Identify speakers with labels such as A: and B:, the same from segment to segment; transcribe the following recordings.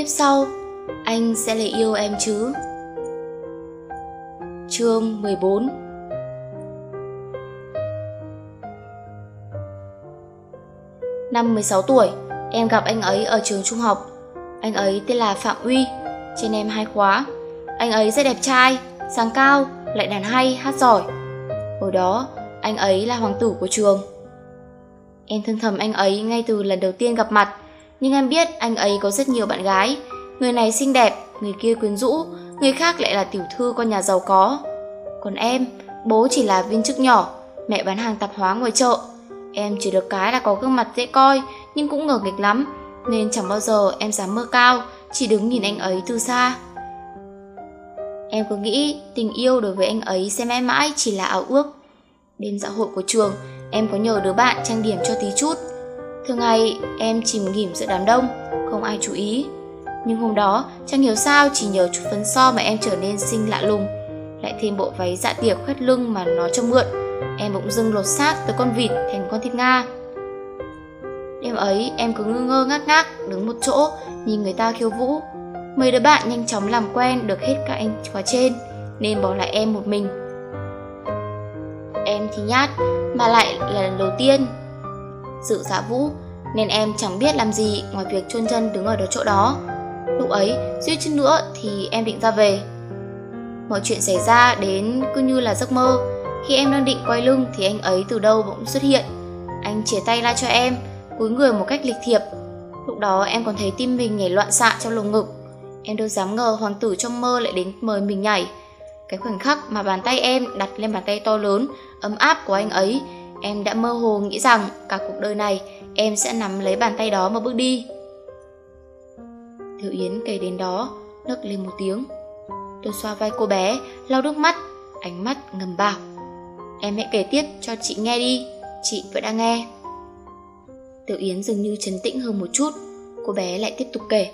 A: kiếp sau anh sẽ lại yêu em chứ chương 14 Năm 16 tuổi, em gặp anh ấy ở trường trung học. Anh ấy tên là Phạm Uy, trên em hai khóa. Anh ấy rất đẹp trai, sáng cao, lại đàn hay, hát giỏi. Hồi đó, anh ấy là hoàng tử của trường. Em thân thầm anh ấy ngay từ lần đầu tiên gặp mặt, nhưng em biết anh ấy có rất nhiều bạn gái. Người này xinh đẹp, người kia quyến rũ, người khác lại là tiểu thư con nhà giàu có. Còn em, bố chỉ là viên chức nhỏ, mẹ bán hàng tạp hóa ngoài chợ. Em chỉ được cái là có gương mặt dễ coi, nhưng cũng ngờ nghịch lắm, nên chẳng bao giờ em dám mơ cao, chỉ đứng nhìn anh ấy từ xa. Em cứ nghĩ tình yêu đối với anh ấy sẽ mãi mãi chỉ là ảo ước. Đêm dạ hội của trường, em có nhờ đứa bạn trang điểm cho tí chút. Thường ngày em chìm nghỉm giữa đám đông, không ai chú ý. Nhưng hôm đó, chẳng hiểu sao chỉ nhờ chút phấn so mà em trở nên xinh lạ lùng. Lại thêm bộ váy dạ tiệc khoét lưng mà nó cho mượn, em bỗng dưng lột xác từ con vịt thành con thịt Nga. Đêm ấy em cứ ngơ ngơ ngác ngác đứng một chỗ nhìn người ta khiêu vũ. Mấy đứa bạn nhanh chóng làm quen được hết các anh khóa trên nên bỏ lại em một mình. Em thì nhát mà lại là lần đầu tiên dự dạ vũ nên em chẳng biết làm gì ngoài việc chôn chân đứng ở đó chỗ đó. Lúc ấy, suýt chút nữa thì em định ra về. Mọi chuyện xảy ra đến cứ như là giấc mơ. Khi em đang định quay lưng thì anh ấy từ đâu bỗng xuất hiện. Anh chia tay la cho em, cúi người một cách lịch thiệp. Lúc đó em còn thấy tim mình nhảy loạn xạ trong lồng ngực. Em đâu dám ngờ hoàng tử trong mơ lại đến mời mình nhảy. Cái khoảnh khắc mà bàn tay em đặt lên bàn tay to lớn, ấm áp của anh ấy, em đã mơ hồ nghĩ rằng cả cuộc đời này em sẽ nắm lấy bàn tay đó mà bước đi. Thiệu Yến kể đến đó, nức lên một tiếng. Tôi xoa vai cô bé, lau nước mắt, ánh mắt ngầm bảo. Em hãy kể tiếp cho chị nghe đi, chị vẫn đang nghe. Tiểu Yến dường như trấn tĩnh hơn một chút, cô bé lại tiếp tục kể.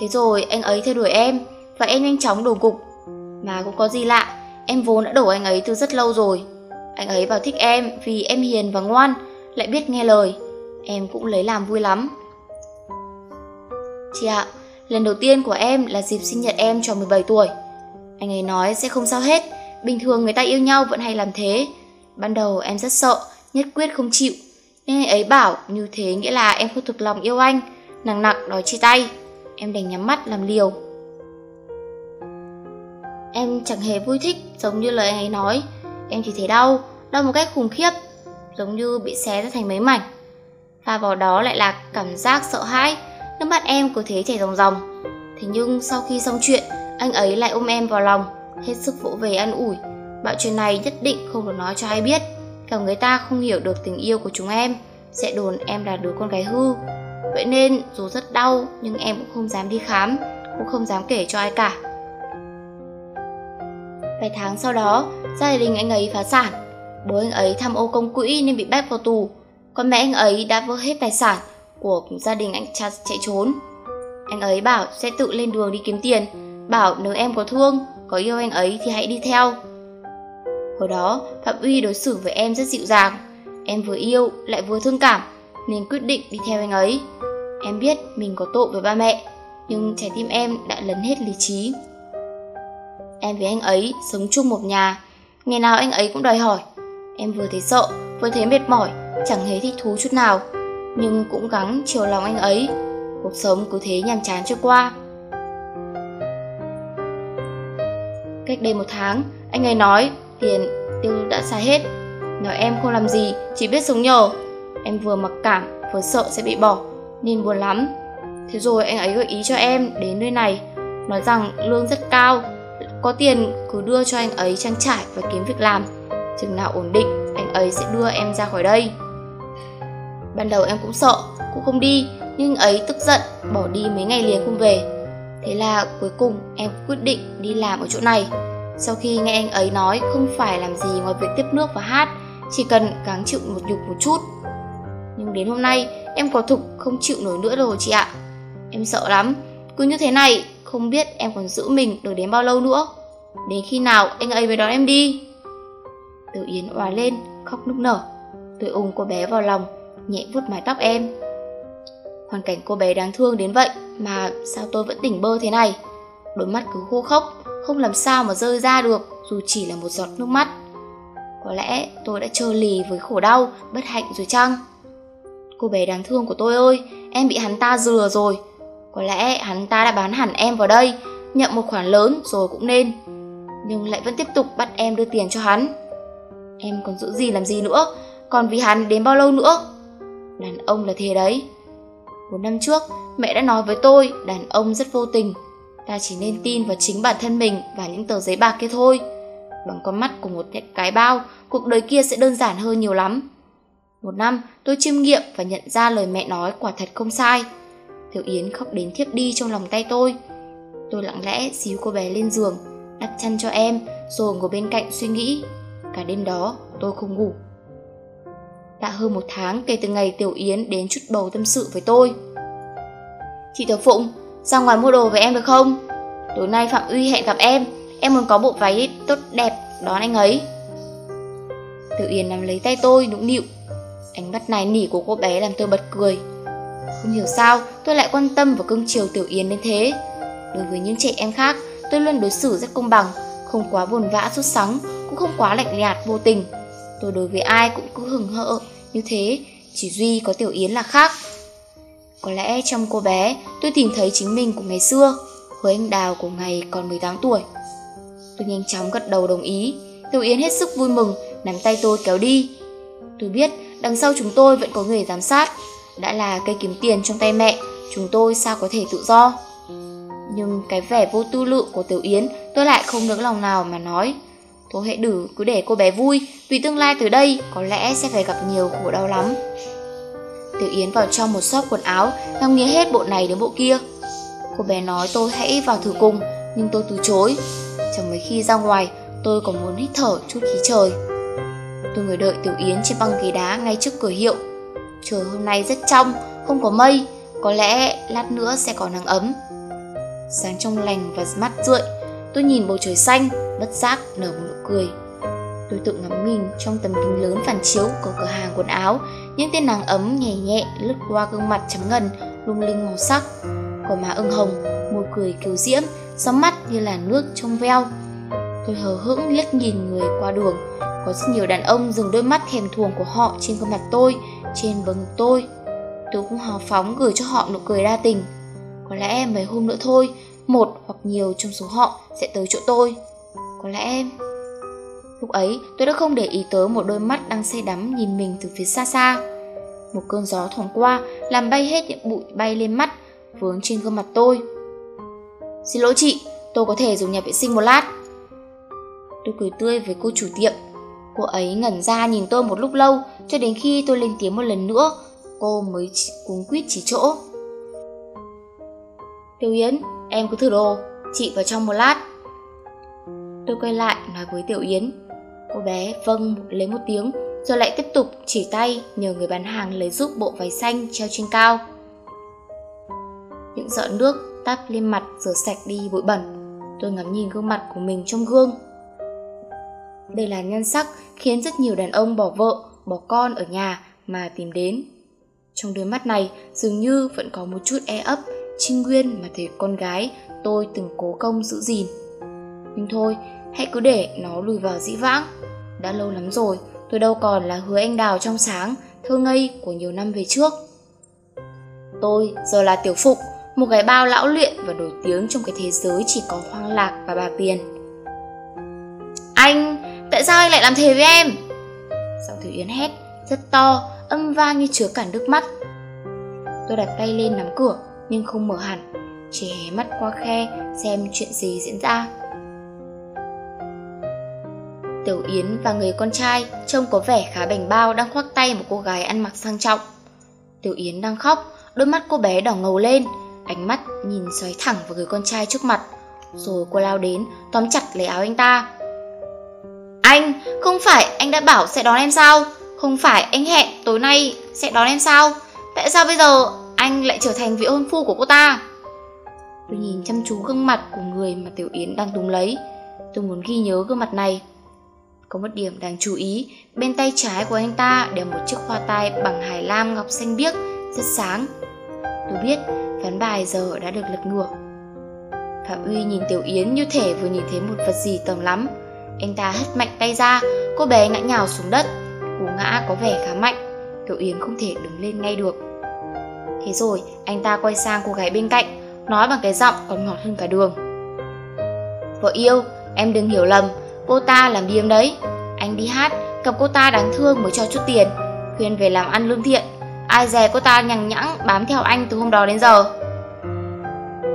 A: Thế rồi anh ấy theo đuổi em, và em nhanh chóng đổ gục. Mà cũng có gì lạ, em vốn đã đổ anh ấy từ rất lâu rồi. Anh ấy vào thích em vì em hiền và ngoan, lại biết nghe lời. Em cũng lấy làm vui lắm. Chị ạ, lần đầu tiên của em là dịp sinh nhật em tròn 17 tuổi. Anh ấy nói sẽ không sao hết, bình thường người ta yêu nhau vẫn hay làm thế. Ban đầu em rất sợ, nhất quyết không chịu. Nên anh ấy bảo như thế nghĩa là em không thực lòng yêu anh, nặng nặng đòi chia tay. Em đành nhắm mắt làm liều. Em chẳng hề vui thích giống như lời anh ấy nói. Em chỉ thấy đau, đau một cách khủng khiếp, giống như bị xé ra thành mấy mảnh. Và vào đó lại là cảm giác sợ hãi, nước mắt em cứ thế chảy ròng ròng. Thế nhưng sau khi xong chuyện, anh ấy lại ôm em vào lòng, hết sức vỗ về an ủi. bạo chuyện này nhất định không được nói cho ai biết, cả người ta không hiểu được tình yêu của chúng em, sẽ đồn em là đứa con gái hư. Vậy nên dù rất đau nhưng em cũng không dám đi khám, cũng không dám kể cho ai cả. Vài tháng sau đó, gia đình anh ấy phá sản. Bố anh ấy tham ô công quỹ nên bị bắt vào tù. Còn mẹ anh ấy đã vỡ hết tài sản của gia đình anh cha chạy trốn. Anh ấy bảo sẽ tự lên đường đi kiếm tiền, bảo nếu em có thương, có yêu anh ấy thì hãy đi theo. Hồi đó, Phạm Uy đối xử với em rất dịu dàng. Em vừa yêu lại vừa thương cảm, nên quyết định đi theo anh ấy. Em biết mình có tội với ba mẹ, nhưng trái tim em đã lấn hết lý trí. Em với anh ấy sống chung một nhà, ngày nào anh ấy cũng đòi hỏi. Em vừa thấy sợ, vừa thấy mệt mỏi, chẳng hề thích thú chút nào, nhưng cũng gắng chiều lòng anh ấy. Cuộc sống cứ thế nhàm chán trôi qua. Cách đây một tháng, anh ấy nói tiền tiêu đã xài hết. Nói em không làm gì, chỉ biết sống nhờ. Em vừa mặc cảm, vừa sợ sẽ bị bỏ, nên buồn lắm. Thế rồi anh ấy gợi ý cho em đến nơi này, nói rằng lương rất cao, có tiền cứ đưa cho anh ấy trang trải và kiếm việc làm. Chừng nào ổn định, anh ấy sẽ đưa em ra khỏi đây. Ban đầu em cũng sợ, cũng không đi, nhưng ấy tức giận, bỏ đi mấy ngày liền không về. Thế là cuối cùng em quyết định đi làm ở chỗ này. Sau khi nghe anh ấy nói không phải làm gì ngoài việc tiếp nước và hát, chỉ cần gắng chịu một nhục một chút. Nhưng đến hôm nay em có thực không chịu nổi nữa rồi chị ạ. Em sợ lắm, cứ như thế này không biết em còn giữ mình được đến bao lâu nữa. Đến khi nào anh ấy mới đón em đi? Tự Yến òa lên, khóc nức nở. Tôi ôm cô bé vào lòng, nhẹ vuốt mái tóc em. Hoàn cảnh cô bé đáng thương đến vậy mà sao tôi vẫn tỉnh bơ thế này? Đôi mắt cứ khô khốc, không làm sao mà rơi ra được dù chỉ là một giọt nước mắt. Có lẽ tôi đã trơ lì với khổ đau, bất hạnh rồi chăng? Cô bé đáng thương của tôi ơi, em bị hắn ta dừa rồi. Có lẽ hắn ta đã bán hẳn em vào đây, nhận một khoản lớn rồi cũng nên. Nhưng lại vẫn tiếp tục bắt em đưa tiền cho hắn. Em còn giữ gì làm gì nữa, còn vì hắn đến bao lâu nữa? Đàn ông là thế đấy. Một năm trước, mẹ đã nói với tôi đàn ông rất vô tình. Ta chỉ nên tin vào chính bản thân mình và những tờ giấy bạc kia thôi. Bằng con mắt của một cái bao, cuộc đời kia sẽ đơn giản hơn nhiều lắm. Một năm, tôi chiêm nghiệm và nhận ra lời mẹ nói quả thật không sai. Tiểu Yến khóc đến thiếp đi trong lòng tay tôi. Tôi lặng lẽ xíu cô bé lên giường, đắp chăn cho em, rồi ngồi bên cạnh suy nghĩ. Cả đêm đó, tôi không ngủ. Đã hơn một tháng kể từ ngày Tiểu Yến đến chút bầu tâm sự với tôi. Chị Tiểu Phụng, ra ngoài mua đồ với em được không? Tối nay Phạm Uy hẹn gặp em, em muốn có bộ váy tốt đẹp đón anh ấy. Tiểu Yến nắm lấy tay tôi nũng nịu. Ánh mắt này nỉ của cô bé làm tôi bật cười. Không hiểu sao tôi lại quan tâm và cưng chiều Tiểu Yến đến thế. Đối với những trẻ em khác, tôi luôn đối xử rất công bằng, không quá buồn vã sốt sắng, cũng không quá lạnh nhạt vô tình. Tôi đối với ai cũng cứ hừng hợ như thế, chỉ duy có Tiểu Yến là khác. Có lẽ trong cô bé, tôi tìm thấy chính mình của ngày xưa, với anh Đào của ngày còn 18 tuổi. Tôi nhanh chóng gật đầu đồng ý, Tiểu Yến hết sức vui mừng, nắm tay tôi kéo đi. Tôi biết đằng sau chúng tôi vẫn có người giám sát, đã là cây kiếm tiền trong tay mẹ, chúng tôi sao có thể tự do. Nhưng cái vẻ vô tư lự của Tiểu Yến tôi lại không nỡ lòng nào mà nói. Thôi hệ đử cứ để cô bé vui, vì tương lai từ đây có lẽ sẽ phải gặp nhiều khổ đau lắm. Tiểu Yến vào trong một shop quần áo, ngắm nghĩa hết bộ này đến bộ kia. Cô bé nói tôi hãy vào thử cùng, nhưng tôi từ chối. Chẳng mấy khi ra ngoài, tôi còn muốn hít thở chút khí trời. Tôi ngồi đợi Tiểu Yến trên băng ghế đá ngay trước cửa hiệu. Trời hôm nay rất trong, không có mây, có lẽ lát nữa sẽ có nắng ấm. Sáng trong lành và mắt rượi, tôi nhìn bầu trời xanh, bất giác nở một nụ cười. Tôi tự ngắm mình trong tấm kính lớn phản chiếu của cửa hàng quần áo, những tia nắng ấm nhẹ nhẹ lướt qua gương mặt trắng ngần, lung linh màu sắc. Có má ửng hồng, môi cười kiều diễm, sóng mắt như là nước trong veo. Tôi hờ hững liếc nhìn người qua đường, có rất nhiều đàn ông dừng đôi mắt thèm thuồng của họ trên gương mặt tôi, trên bừng tôi. Tôi cũng hào phóng gửi cho họ nụ cười đa tình. Có lẽ mấy hôm nữa thôi, một hoặc nhiều trong số họ sẽ tới chỗ tôi. Có lẽ em... Lúc ấy tôi đã không để ý tới một đôi mắt đang say đắm nhìn mình từ phía xa xa. Một cơn gió thoảng qua làm bay hết những bụi bay lên mắt, vướng trên gương mặt tôi. Xin lỗi chị, tôi có thể dùng nhà vệ sinh một lát. Tôi cười tươi với cô chủ tiệm. Cô ấy ngẩn ra nhìn tôi một lúc lâu cho đến khi tôi lên tiếng một lần nữa, cô mới cuống quýt chỉ chỗ. Tiêu Yến, em cứ thử đồ, chị vào trong một lát. Tôi quay lại nói với Tiểu Yến. Cô bé vâng lấy một tiếng, rồi lại tiếp tục chỉ tay nhờ người bán hàng lấy giúp bộ váy xanh treo trên cao. Những giọt nước tắt lên mặt rửa sạch đi bụi bẩn. Tôi ngắm nhìn gương mặt của mình trong gương. Đây là nhan sắc khiến rất nhiều đàn ông bỏ vợ, bỏ con ở nhà mà tìm đến. Trong đôi mắt này dường như vẫn có một chút e ấp, trinh nguyên mà thấy con gái tôi từng cố công giữ gìn. Nhưng thôi, hãy cứ để nó lùi vào dĩ vãng. Đã lâu lắm rồi, tôi đâu còn là hứa anh đào trong sáng, thơ ngây của nhiều năm về trước. Tôi giờ là tiểu phụng, một gái bao lão luyện và nổi tiếng trong cái thế giới chỉ có hoang lạc và bà tiền. Tại sao anh lại làm thế với em? Giọng Thủy Yến hét, rất to, âm vang như chứa cả nước mắt. Tôi đặt tay lên nắm cửa, nhưng không mở hẳn, chỉ hé mắt qua khe xem chuyện gì diễn ra. Tiểu Yến và người con trai trông có vẻ khá bảnh bao đang khoác tay một cô gái ăn mặc sang trọng. Tiểu Yến đang khóc, đôi mắt cô bé đỏ ngầu lên, ánh mắt nhìn xoáy thẳng vào người con trai trước mặt. Rồi cô lao đến, tóm chặt lấy áo anh ta. Anh, không phải anh đã bảo sẽ đón em sao? Không phải anh hẹn tối nay sẽ đón em sao? Tại sao bây giờ anh lại trở thành vị hôn phu của cô ta? Tôi nhìn chăm chú gương mặt của người mà Tiểu Yến đang túm lấy. Tôi muốn ghi nhớ gương mặt này. Có một điểm đáng chú ý, bên tay trái của anh ta đeo một chiếc hoa tai bằng hải lam ngọc xanh biếc, rất sáng. Tôi biết ván bài giờ đã được lật ngược. Phạm Uy nhìn Tiểu Yến như thể vừa nhìn thấy một vật gì tầm lắm. Anh ta hất mạnh tay ra, cô bé ngã nhào xuống đất. Cú ngã có vẻ khá mạnh, Tiểu Yến không thể đứng lên ngay được. Thế rồi, anh ta quay sang cô gái bên cạnh, nói bằng cái giọng còn ngọt hơn cả đường. Vợ yêu, em đừng hiểu lầm, cô ta làm điếm đấy. Anh đi hát, gặp cô ta đáng thương mới cho chút tiền, khuyên về làm ăn lương thiện. Ai dè cô ta nhằng nhãng bám theo anh từ hôm đó đến giờ.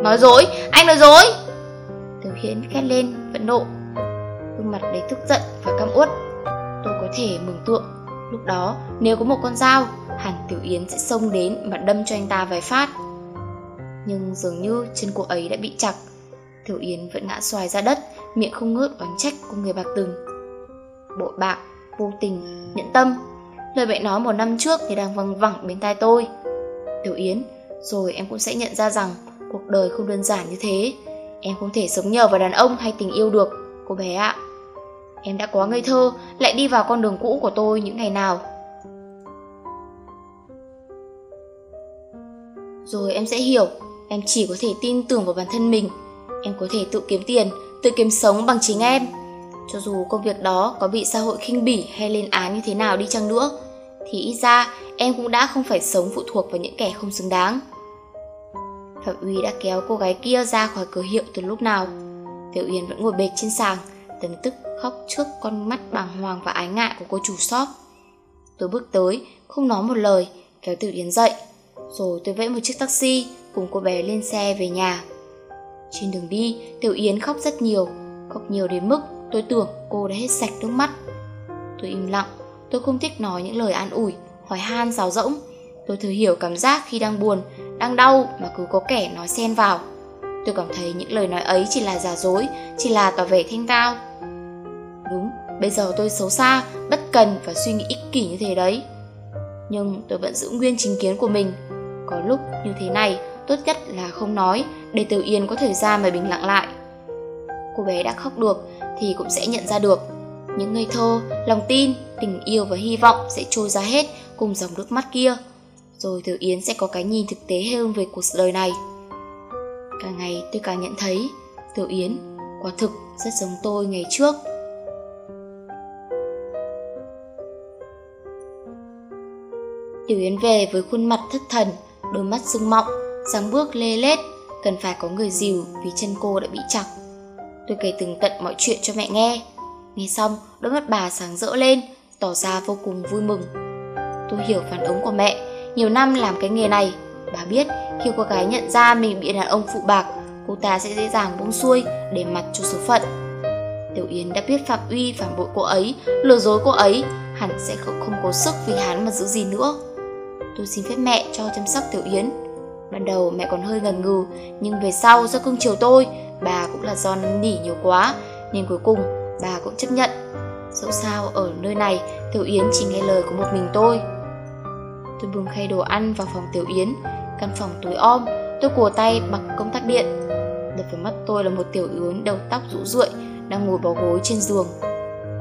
A: Nói dối, anh nói dối! Tiểu Hiến khét lên, vẫn nộ. Gương mặt đầy tức giận và căm uất. Tôi có thể mừng tượng, lúc đó nếu có một con dao, hẳn Tiểu Yến sẽ xông đến mà đâm cho anh ta vài phát. Nhưng dường như chân cô ấy đã bị chặt. Tiểu Yến vẫn ngã xoài ra đất, miệng không ngớt oán trách của người bạc từng. Bộ bạc, vô tình, nhẫn tâm. Lời mẹ nói một năm trước thì đang văng vẳng bên tai tôi. Tiểu Yến, rồi em cũng sẽ nhận ra rằng cuộc đời không đơn giản như thế. Em không thể sống nhờ vào đàn ông hay tình yêu được, cô bé ạ. Em đã quá ngây thơ, lại đi vào con đường cũ của tôi những ngày nào. Rồi em sẽ hiểu, em chỉ có thể tin tưởng vào bản thân mình. Em có thể tự kiếm tiền, tự kiếm sống bằng chính em. Cho dù công việc đó có bị xã hội khinh bỉ hay lên án như thế nào đi chăng nữa, thì ít ra em cũng đã không phải sống phụ thuộc vào những kẻ không xứng đáng. Phạm Uy đã kéo cô gái kia ra khỏi cửa hiệu từ lúc nào. Tiểu Yên vẫn ngồi bệt trên sàng, tấm tức khóc trước con mắt bàng hoàng và ái ngại của cô chủ shop. Tôi bước tới, không nói một lời, kéo Tiểu Yến dậy. Rồi tôi vẫy một chiếc taxi cùng cô bé lên xe về nhà. Trên đường đi, Tiểu Yến khóc rất nhiều, khóc nhiều đến mức tôi tưởng cô đã hết sạch nước mắt. Tôi im lặng, tôi không thích nói những lời an ủi, hỏi han rào rỗng. Tôi thừa hiểu cảm giác khi đang buồn, đang đau mà cứ có kẻ nói xen vào. Tôi cảm thấy những lời nói ấy chỉ là giả dối, chỉ là tỏ vẻ thanh tao. Bây giờ tôi xấu xa, bất cần và suy nghĩ ích kỷ như thế đấy. Nhưng tôi vẫn giữ nguyên chính kiến của mình. Có lúc như thế này, tốt nhất là không nói, để Tiểu Yên có thời gian mà bình lặng lại. Cô bé đã khóc được thì cũng sẽ nhận ra được. Những ngây thơ, lòng tin, tình yêu và hy vọng sẽ trôi ra hết cùng dòng nước mắt kia. Rồi Tiểu Yến sẽ có cái nhìn thực tế hơn về cuộc đời này. Càng ngày tôi càng nhận thấy Tiểu Yến quả thực rất giống tôi ngày trước. Tiểu Yến về với khuôn mặt thất thần, đôi mắt sưng mọng, dáng bước lê lết, cần phải có người dìu vì chân cô đã bị chặt. Tôi kể từng tận mọi chuyện cho mẹ nghe. Nghe xong, đôi mắt bà sáng rỡ lên, tỏ ra vô cùng vui mừng. Tôi hiểu phản ứng của mẹ, nhiều năm làm cái nghề này. Bà biết khi cô gái nhận ra mình bị đàn ông phụ bạc, cô ta sẽ dễ dàng buông xuôi để mặt cho số phận. Tiểu Yến đã biết Phạm Uy phản bội cô ấy, lừa dối cô ấy, hẳn sẽ không, không có sức vì hắn mà giữ gì nữa. Tôi xin phép mẹ cho chăm sóc Tiểu Yến. Ban đầu mẹ còn hơi ngần ngừ, nhưng về sau do cưng chiều tôi, bà cũng là do năn nỉ nhiều quá, nên cuối cùng bà cũng chấp nhận. Dẫu sao ở nơi này, Tiểu Yến chỉ nghe lời của một mình tôi. Tôi bưng khay đồ ăn vào phòng Tiểu Yến, căn phòng tối om, tôi cùa tay bằng công tắc điện. Đập vào mắt tôi là một Tiểu Yến đầu tóc rũ rượi, đang ngồi bó gối trên giường.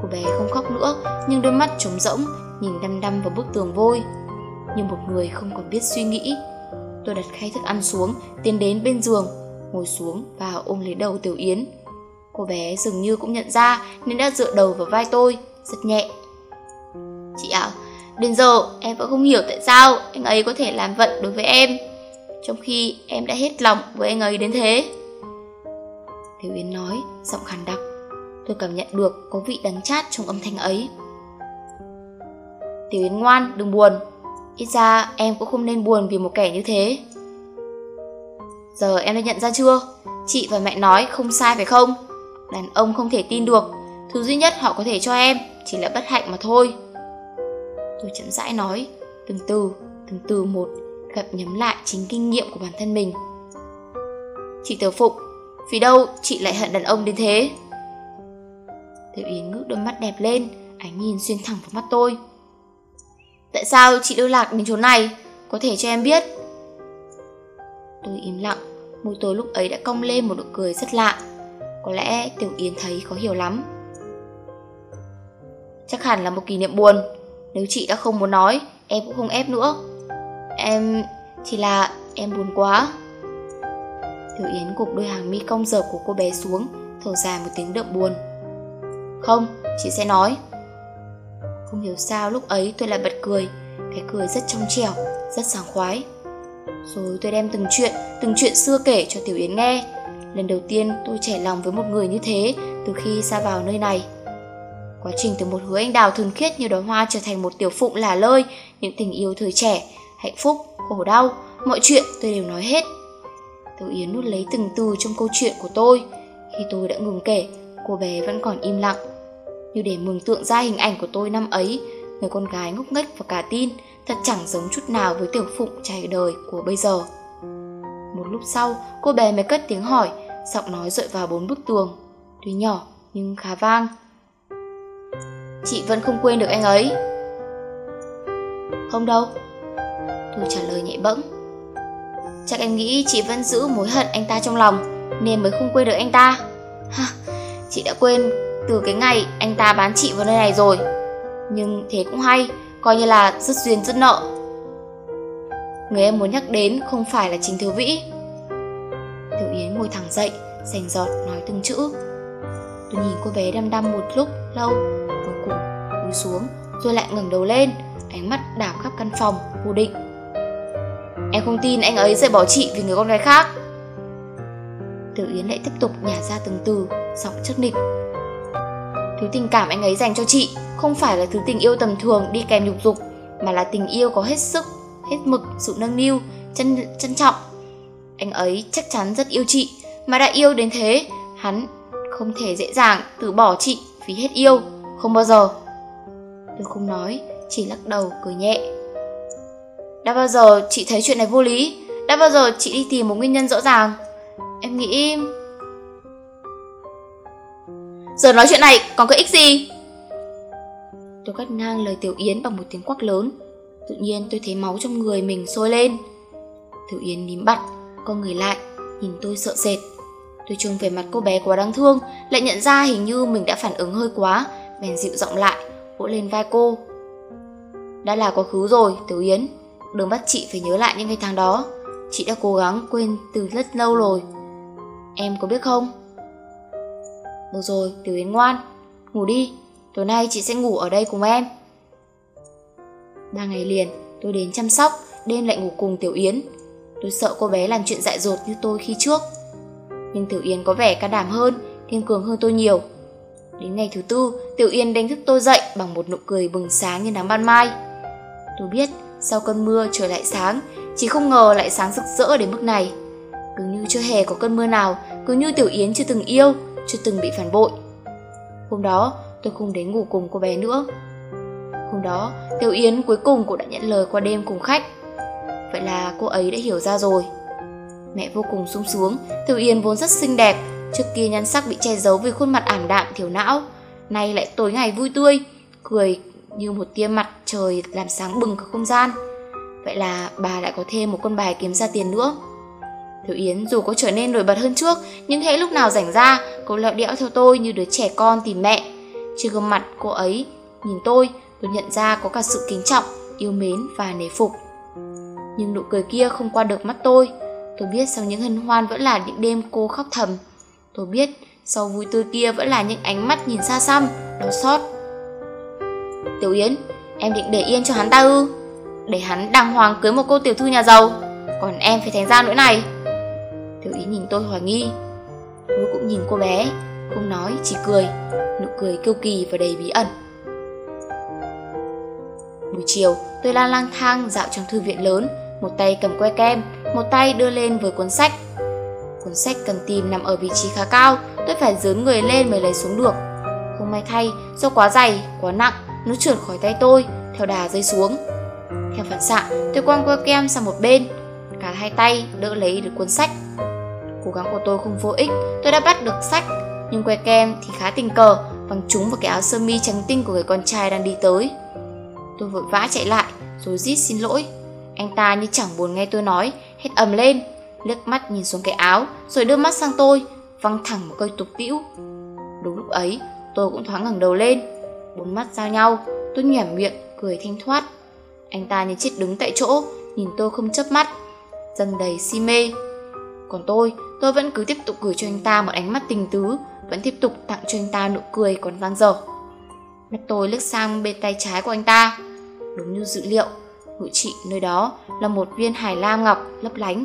A: Cô bé không khóc nữa, nhưng đôi mắt trống rỗng, nhìn đăm đăm vào bức tường vôi. Như một người không còn biết suy nghĩ. Tôi đặt khay thức ăn xuống, tiến đến bên giường, ngồi xuống và ôm lấy đầu Tiểu Yến. Cô bé dường như cũng nhận ra nên đã dựa đầu vào vai tôi, rất nhẹ. Chị ạ, à, đến giờ em vẫn không hiểu tại sao anh ấy có thể làm vậy đối với em, trong khi em đã hết lòng với anh ấy đến thế. Tiểu Yến nói, giọng khàn đặc. Tôi cảm nhận được có vị đắng chát trong âm thanh ấy. Tiểu Yến ngoan, đừng buồn. Ít ra em cũng không nên buồn vì một kẻ như thế. Giờ em đã nhận ra chưa? Chị và mẹ nói không sai phải không? Đàn ông không thể tin được. Thứ duy nhất họ có thể cho em chỉ là bất hạnh mà thôi. Tôi chậm rãi nói, từng từ, từng từ một, gặp nhắm lại chính kinh nghiệm của bản thân mình. Chị Tiểu Phụng, vì đâu chị lại hận đàn ông đến thế? Tiểu Yến ngước đôi mắt đẹp lên, ánh nhìn xuyên thẳng vào mắt tôi. Tại sao chị lưu lạc đến chỗ này? Có thể cho em biết. Tôi im lặng, môi tôi lúc ấy đã cong lên một nụ cười rất lạ. Có lẽ Tiểu Yến thấy khó hiểu lắm. Chắc hẳn là một kỷ niệm buồn. Nếu chị đã không muốn nói, em cũng không ép nữa. Em... chỉ là em buồn quá. Tiểu Yến cục đôi hàng mi cong dợp của cô bé xuống Thở dài một tiếng đậm buồn Không, chị sẽ nói không hiểu sao lúc ấy tôi lại bật cười. Cái cười rất trong trẻo, rất sảng khoái. Rồi tôi đem từng chuyện, từng chuyện xưa kể cho Tiểu Yến nghe. Lần đầu tiên tôi trẻ lòng với một người như thế Từ khi xa vào nơi này. Quá trình từ một hứa anh đào thuần khiết như đóa hoa trở thành một tiểu phụng lả lơi Những tình yêu thời trẻ, hạnh phúc, khổ đau Mọi chuyện tôi đều nói hết. Tiểu Yến nuốt lấy từng từ trong câu chuyện của tôi. Khi tôi đã ngừng kể, cô bé vẫn còn im lặng. Như để mường tượng ra hình ảnh của tôi năm ấy Người con gái ngốc nghếch và cả tin Thật chẳng giống chút nào với tiểu phụng trải đời của bây giờ. Một lúc sau, cô bé mới cất tiếng hỏi Giọng nói rội vào bốn bức tường Tuy nhỏ nhưng khá vang. Chị vẫn không quên được anh ấy. Không đâu. Tôi trả lời nhẹ bẫng. Chắc em nghĩ chị vẫn giữ mối hận anh ta trong lòng Nên mới không quên được anh ta. Ha, Chị đã quên từ cái ngày anh ta bán chị vào nơi này rồi. Nhưng thế cũng hay, Coi như là rất duyên rất nợ. Người em muốn nhắc đến không phải là Trình Thiếu Vĩ. Tiểu Yến ngồi thẳng dậy Sành giọt nói từng chữ. Tôi nhìn cô bé đăm đăm một lúc lâu, Cuối cùng cúi xuống, Rồi lại ngẩng đầu lên, Ánh mắt đảo khắp căn phòng, vô định. Em không tin anh ấy sẽ bỏ chị vì người con gái khác. Tiểu Yến lại tiếp tục nhả ra từng từ, Giọng chất nịch Thứ tình cảm anh ấy dành cho chị Không phải là thứ tình yêu tầm thường đi kèm nhục dục Mà là tình yêu có hết sức Hết mực, sự nâng niu, trân, trân trọng. Anh ấy chắc chắn rất yêu chị Mà đã yêu đến thế Hắn không thể dễ dàng từ bỏ chị vì hết yêu Không bao giờ. Tôi không nói, chỉ lắc đầu cười nhẹ. Đã bao giờ chị thấy chuyện này vô lý? Đã bao giờ chị đi tìm một nguyên nhân rõ ràng? Em nghĩ Giờ nói chuyện này còn có ích gì? Tôi cắt ngang lời Tiểu Yến bằng một tiếng quắc lớn. Tự nhiên tôi thấy máu trong người mình sôi lên. Tiểu Yến ním bặt Con người lại, Nhìn tôi sợ sệt. Tôi trông về mặt cô bé quá đáng thương, Lại nhận ra hình như mình đã phản ứng hơi quá, Bèn dịu giọng lại, Vỗ lên vai cô. Đã là quá khứ rồi, Tiểu Yến. Đừng bắt chị phải nhớ lại những ngày tháng đó. Chị đã cố gắng quên từ rất lâu rồi. Em có biết không? Được rồi, Tiểu Yến ngoan. Ngủ đi, tối nay chị sẽ ngủ ở đây cùng em. Ba ngày liền, tôi đến chăm sóc Đêm lại ngủ cùng Tiểu Yến. Tôi sợ cô bé làm chuyện dại dột như tôi khi trước. Nhưng Tiểu Yến có vẻ can đảm hơn Kiên cường hơn tôi nhiều. Đến ngày thứ tư, Tiểu Yến đánh thức tôi dậy Bằng một nụ cười bừng sáng như nắng ban mai. Tôi biết sau cơn mưa trời lại sáng, chỉ không ngờ lại sáng rực rỡ đến mức này. Cứ như chưa hề có cơn mưa nào, cứ như Tiểu Yến chưa từng yêu, chưa từng bị phản bội. Hôm đó, tôi không đến ngủ cùng cô bé nữa. Hôm đó, Tiểu Yến cuối cùng cũng đã nhận lời qua đêm cùng khách. Vậy là cô ấy đã hiểu ra rồi. Mẹ vô cùng sung sướng, Tiểu Yến vốn rất xinh đẹp, trước kia nhan sắc bị che giấu vì khuôn mặt ảm đạm thiểu não, nay lại tối ngày vui tươi, cười như một tia mặt trời làm sáng bừng cả không gian. Vậy là bà lại có thêm một con bài kiếm ra tiền nữa. Thiếu Yến dù có trở nên nổi bật hơn trước, nhưng hễ lúc nào rảnh ra, cô lẹo đẽo theo tôi như đứa trẻ con tìm mẹ. Trên gương mặt cô ấy, nhìn tôi, tôi nhận ra có cả sự kính trọng, yêu mến và nể phục. Nhưng nụ cười kia không qua được mắt tôi. Tôi biết sau những hân hoan vẫn là những đêm cô khóc thầm. Tôi biết sau vui tươi kia vẫn là những ánh mắt nhìn xa xăm, đau xót Tiểu Yến, em định để yên cho hắn ta ư? Để hắn đàng hoàng cưới một cô tiểu thư nhà giàu, còn em phải thành ra nỗi này. Thiếu ý nhìn tôi hoài nghi. Tôi cũng nhìn cô bé, không nói, chỉ cười, nụ cười kiêu kỳ và đầy bí ẩn. Buổi chiều, tôi lang lang thang dạo trong thư viện lớn, một tay cầm que kem, một tay đưa lên với cuốn sách. Cuốn sách cần tìm nằm ở vị trí khá cao, tôi phải dướn người lên mới lấy xuống được. Không may thay, do quá dày, quá nặng nó trượt khỏi tay tôi theo đà rơi xuống theo phản xạ tôi quăng que kem sang một bên cả hai tay đỡ lấy được cuốn sách cố gắng của tôi không vô ích. Tôi đã bắt được sách, nhưng que kem thì khá tình cờ văng trúng vào cái áo sơ mi trắng tinh của người con trai đang đi tới. Tôi vội vã chạy lại, rồi rít xin lỗi. Anh ta như chẳng buồn nghe tôi nói, hét ầm lên, liếc mắt nhìn xuống cái áo, rồi đưa mắt sang tôi, văng thẳng một cây tục tĩu đúng lúc ấy, tôi cũng thoáng ngẩng đầu lên, bốn mắt giao nhau, tôi nhoẻm miệng, cười thanh thoát. Anh ta như chết đứng tại chỗ, nhìn tôi không chớp mắt, dần đầy si mê. Còn tôi, tôi vẫn cứ tiếp tục gửi cho anh ta một ánh mắt tình tứ, vẫn tiếp tục tặng cho anh ta nụ cười còn vang dở. Mắt tôi lướt sang bên tay trái của anh ta. Đúng như dự liệu, ngụy trị nơi đó là một viên hải lam ngọc lấp lánh